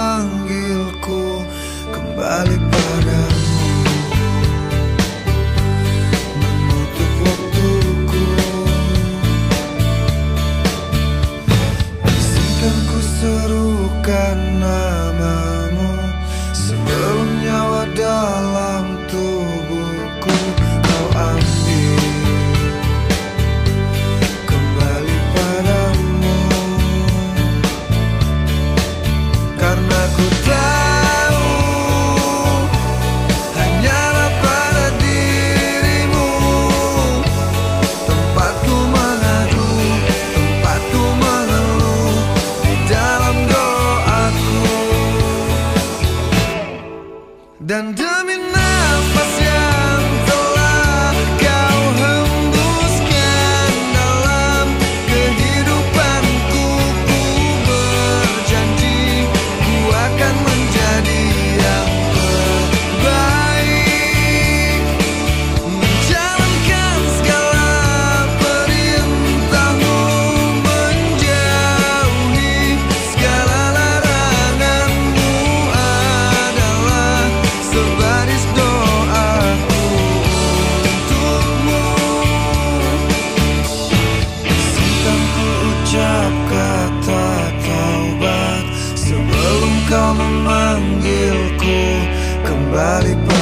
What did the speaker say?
memanggilku kembali pada kembali